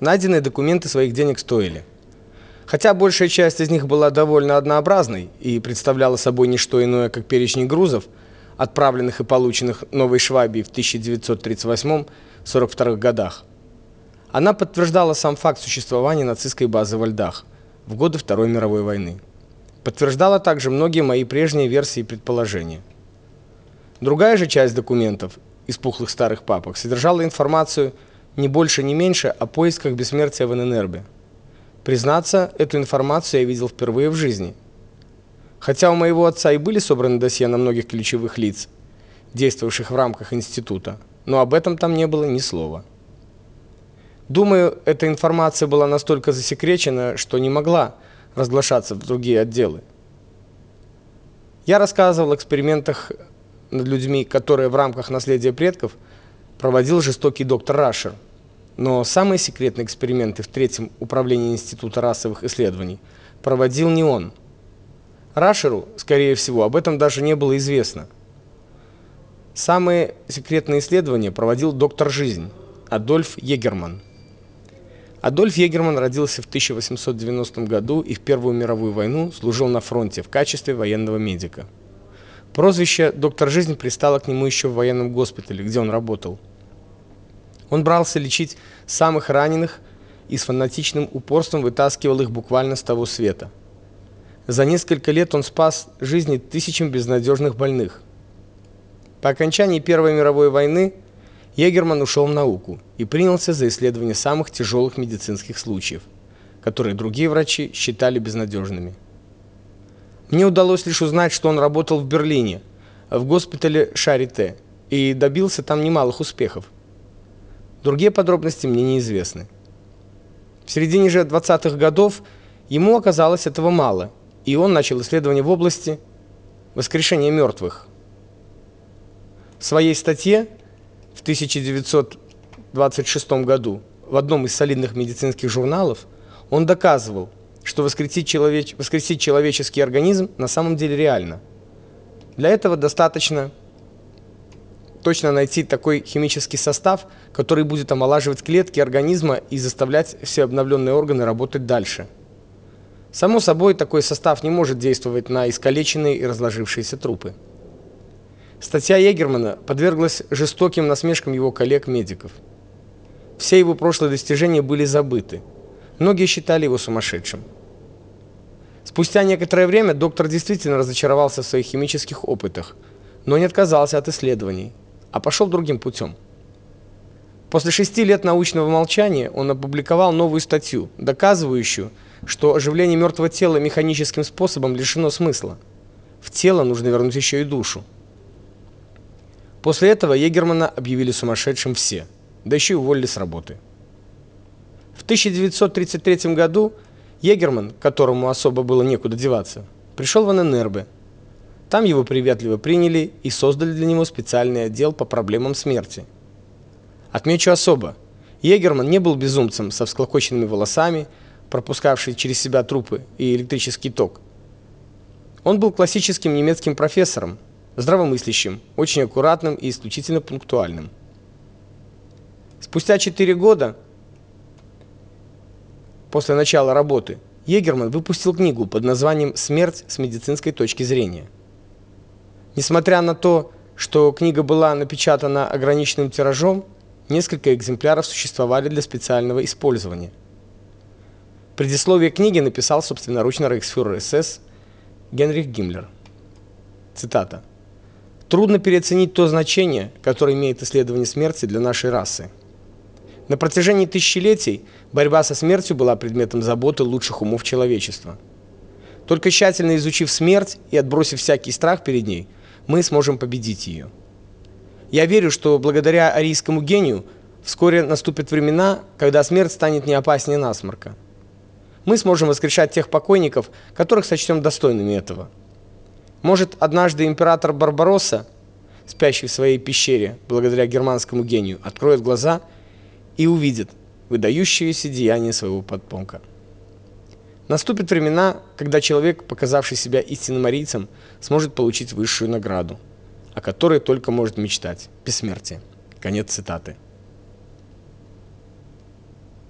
найденные документы своих денег стоили. Хотя большая часть из них была довольно однообразной и представляла собой не что иное, как перечень грузов, отправленных и полученных Новой Швабией в 1938-42 годах. Она подтверждала сам факт существования нацистской базы в Льдах в годы Второй мировой войны. Подтверждала также многие мои прежние версии и предположения. Другая же часть документов из пухлых старых папок содержала информацию не больше, не меньше о поисках бессмертия в ННРБ. Признаться, эту информацию я видел впервые в жизни. Хотя у моего отца и были собраны досье на многих ключевых лиц, действовавших в рамках института, но об этом там не было ни слова. Думаю, эта информация была настолько засекречена, что не могла разглашаться в другие отделы. Я рассказывал о экспериментах над людьми, которые в рамках наследия предков проводил жестокий доктор Рашер. Но самые секретные эксперименты в третьем управлении Института расовых исследований проводил не он. Рашеру, скорее всего, об этом даже не было известно. Самые секретные исследования проводил доктор Жизнь Адольф Егерман. Адольф Егерман родился в 1890 году и в Первую мировую войну служил на фронте в качестве военного медика. Прозвище «Доктор Жизнь» пристало к нему еще в военном госпитале, где он работал. Он брался лечить самых раненых и с фанатичным упорством вытаскивал их буквально с того света. За несколько лет он спас жизни тысячам безнадежных больных. По окончании Первой мировой войны Егерман ушел в науку и принялся за исследование самых тяжелых медицинских случаев, которые другие врачи считали безнадежными. Мне удалось лишь узнать, что он работал в Берлине, в госпитале Шарите, и добился там немалых успехов. Другие подробности мне неизвестны. В середине же 20-х годов ему оказалось этого мало, и он начал исследования в области воскрешения мертвых. В своей статье в 1926 году в одном из солидных медицинских журналов он доказывал, что воскресить, человеч... воскресить человеческий организм на самом деле реально. Для этого достаточно точно найти такой химический состав, который будет омолаживать клетки организма и заставлять все обновленные органы работать дальше. Само собой, такой состав не может действовать на искалеченные и разложившиеся трупы. Статья Егермана подверглась жестоким насмешкам его коллег-медиков. Все его прошлые достижения были забыты. Многие считали его сумасшедшим. Спустя некоторое время доктор действительно разочаровался в своих химических опытах, но не отказался от исследований, а пошел другим путем. После шести лет научного молчания он опубликовал новую статью, доказывающую, что оживление мертвого тела механическим способом лишено смысла. В тело нужно вернуть еще и душу. После этого Егермана объявили сумасшедшим все, да еще и уволили с работы. В 1933 году Егерман, которому особо было некуда деваться, пришел в ННРБ. Там его приветливо приняли и создали для него специальный отдел по проблемам смерти. Отмечу особо, Егерман не был безумцем со всклокоченными волосами, пропускавший через себя трупы и электрический ток. Он был классическим немецким профессором, здравомыслящим, очень аккуратным и исключительно пунктуальным. Спустя 4 года после начала работы Егерман выпустил книгу под названием Смерть с медицинской точки зрения. Несмотря на то, что книга была напечатана ограниченным тиражом, несколько экземпляров существовали для специального использования. Предисловие книги написал собственноручно рейхсфюрер СС Генрих Гиммлер. Цитата: Трудно переоценить то значение, которое имеет исследование смерти для нашей расы. На протяжении тысячелетий борьба со смертью была предметом заботы лучших умов человечества. Только тщательно изучив смерть и отбросив всякий страх перед ней, мы сможем победить ее. Я верю, что благодаря арийскому гению вскоре наступят времена, когда смерть станет не опаснее насморка. Мы сможем воскрешать тех покойников, которых сочтем достойными этого. Может, однажды император Барбаросса, спящий в своей пещере благодаря германскому гению, откроет глаза и увидит выдающееся деяние своего подпомка. Наступят времена, когда человек, показавший себя истинным арийцем, сможет получить высшую награду, о которой только может мечтать бессмертие. Конец цитаты.